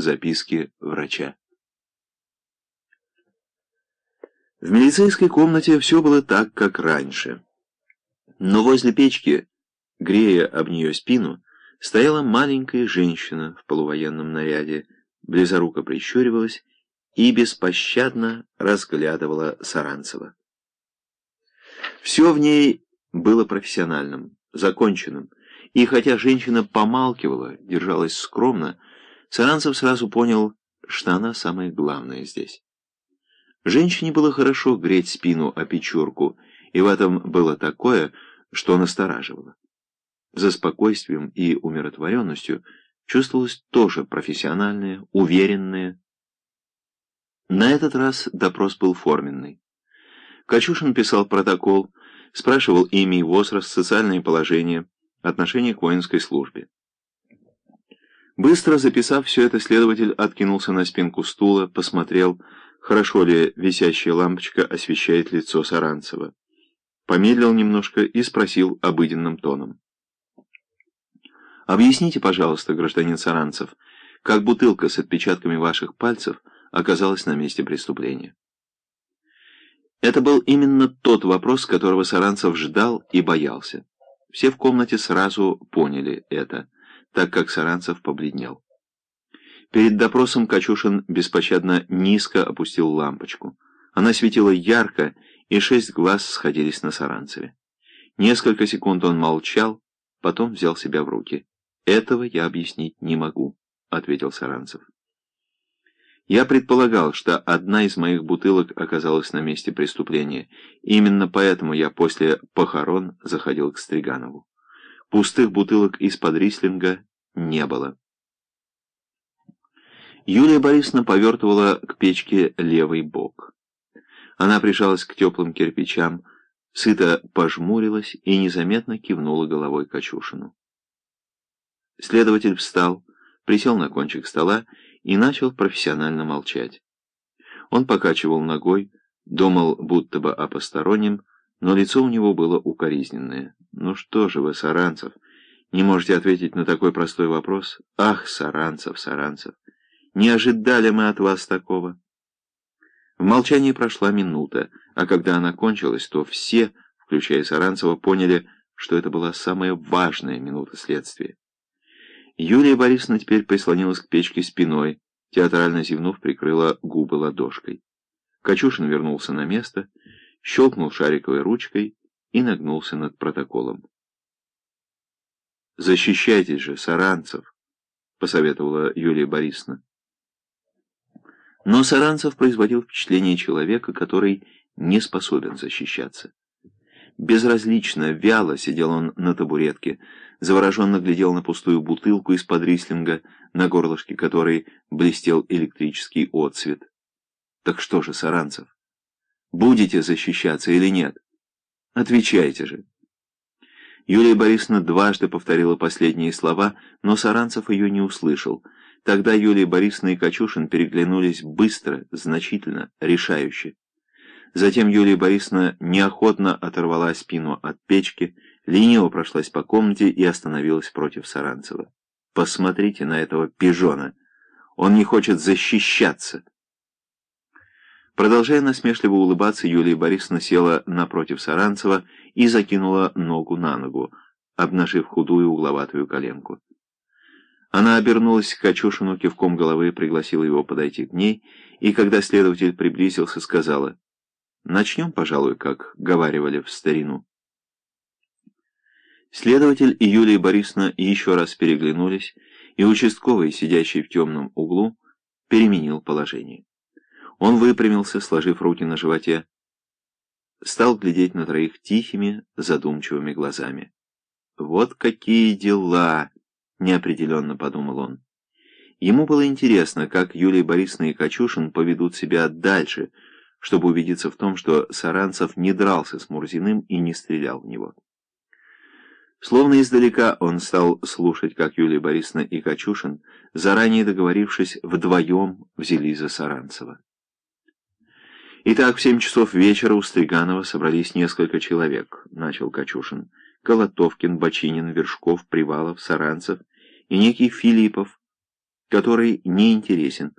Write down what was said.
записки врача. В милицейской комнате все было так, как раньше. Но возле печки, грея об нее спину, стояла маленькая женщина в полувоенном наряде, близоруко прищуривалась и беспощадно разглядывала Саранцева. Все в ней было профессиональным, законченным, и хотя женщина помалкивала, держалась скромно, Саранцев сразу понял, что она самое главное здесь. Женщине было хорошо греть спину о печурку, и в этом было такое, что настораживало. За спокойствием и умиротворенностью чувствовалось тоже профессиональное, уверенное. На этот раз допрос был форменный. Качушин писал протокол, спрашивал имя и возраст, социальное положение, отношение к воинской службе. Быстро записав все это, следователь откинулся на спинку стула, посмотрел, хорошо ли висящая лампочка освещает лицо Саранцева. Помедлил немножко и спросил обыденным тоном. «Объясните, пожалуйста, гражданин Саранцев, как бутылка с отпечатками ваших пальцев оказалась на месте преступления?» Это был именно тот вопрос, которого Саранцев ждал и боялся. Все в комнате сразу поняли это, так как Саранцев побледнел. Перед допросом Качушин беспощадно низко опустил лампочку. Она светила ярко, и шесть глаз сходились на Саранцеве. Несколько секунд он молчал, потом взял себя в руки. «Этого я объяснить не могу», — ответил Саранцев. Я предполагал, что одна из моих бутылок оказалась на месте преступления. Именно поэтому я после похорон заходил к Стриганову. Пустых бутылок из-под рислинга не было. Юлия Борисовна повертывала к печке левый бок. Она прижалась к теплым кирпичам, сыто пожмурилась и незаметно кивнула головой Качушину. Следователь встал, присел на кончик стола и начал профессионально молчать. Он покачивал ногой, думал будто бы о постороннем, но лицо у него было укоризненное. «Ну что же вы, Саранцев, не можете ответить на такой простой вопрос? Ах, Саранцев, Саранцев, не ожидали мы от вас такого!» В молчании прошла минута, а когда она кончилась, то все, включая Саранцева, поняли, что это была самая важная минута следствия. Юлия Борисовна теперь прислонилась к печке спиной, театрально зевнув, прикрыла губы ладошкой. Качушин вернулся на место, щелкнул шариковой ручкой и нагнулся над протоколом. «Защищайтесь же, Саранцев!» — посоветовала Юлия Борисовна. Но Саранцев производил впечатление человека, который не способен защищаться. Безразлично, вяло сидел он на табуретке, завороженно глядел на пустую бутылку из-под рислинга, на горлышке которой блестел электрический отцвет. Так что же, Саранцев, будете защищаться или нет? Отвечайте же. Юлия Борисовна дважды повторила последние слова, но Саранцев ее не услышал. Тогда Юлия Борисовна и Качушин переглянулись быстро, значительно, решающе. Затем Юлия Борисовна неохотно оторвала спину от печки, лениво прошлась по комнате и остановилась против Саранцева. «Посмотрите на этого пижона! Он не хочет защищаться!» Продолжая насмешливо улыбаться, Юлия Борисовна села напротив Саранцева и закинула ногу на ногу, обнажив худую угловатую коленку. Она обернулась к Качушину кивком головы, пригласила его подойти к ней, и когда следователь приблизился, сказала — Начнем, пожалуй, как говаривали в старину. Следователь и Юлия Борисовна еще раз переглянулись, и участковый, сидящий в темном углу, переменил положение. Он выпрямился, сложив руки на животе, стал глядеть на троих тихими, задумчивыми глазами. «Вот какие дела!» — неопределенно подумал он. Ему было интересно, как Юлия Борисовна и Качушин поведут себя дальше — чтобы убедиться в том, что Саранцев не дрался с Мурзиным и не стрелял в него. Словно издалека он стал слушать, как Юлия Борисовна и Качушин, заранее договорившись, вдвоем взялись за Саранцева. «Итак, в семь часов вечера у Стриганова собрались несколько человек», — начал Качушин. «Колотовкин, Бочинин, Вершков, Привалов, Саранцев и некий Филиппов, который не интересен.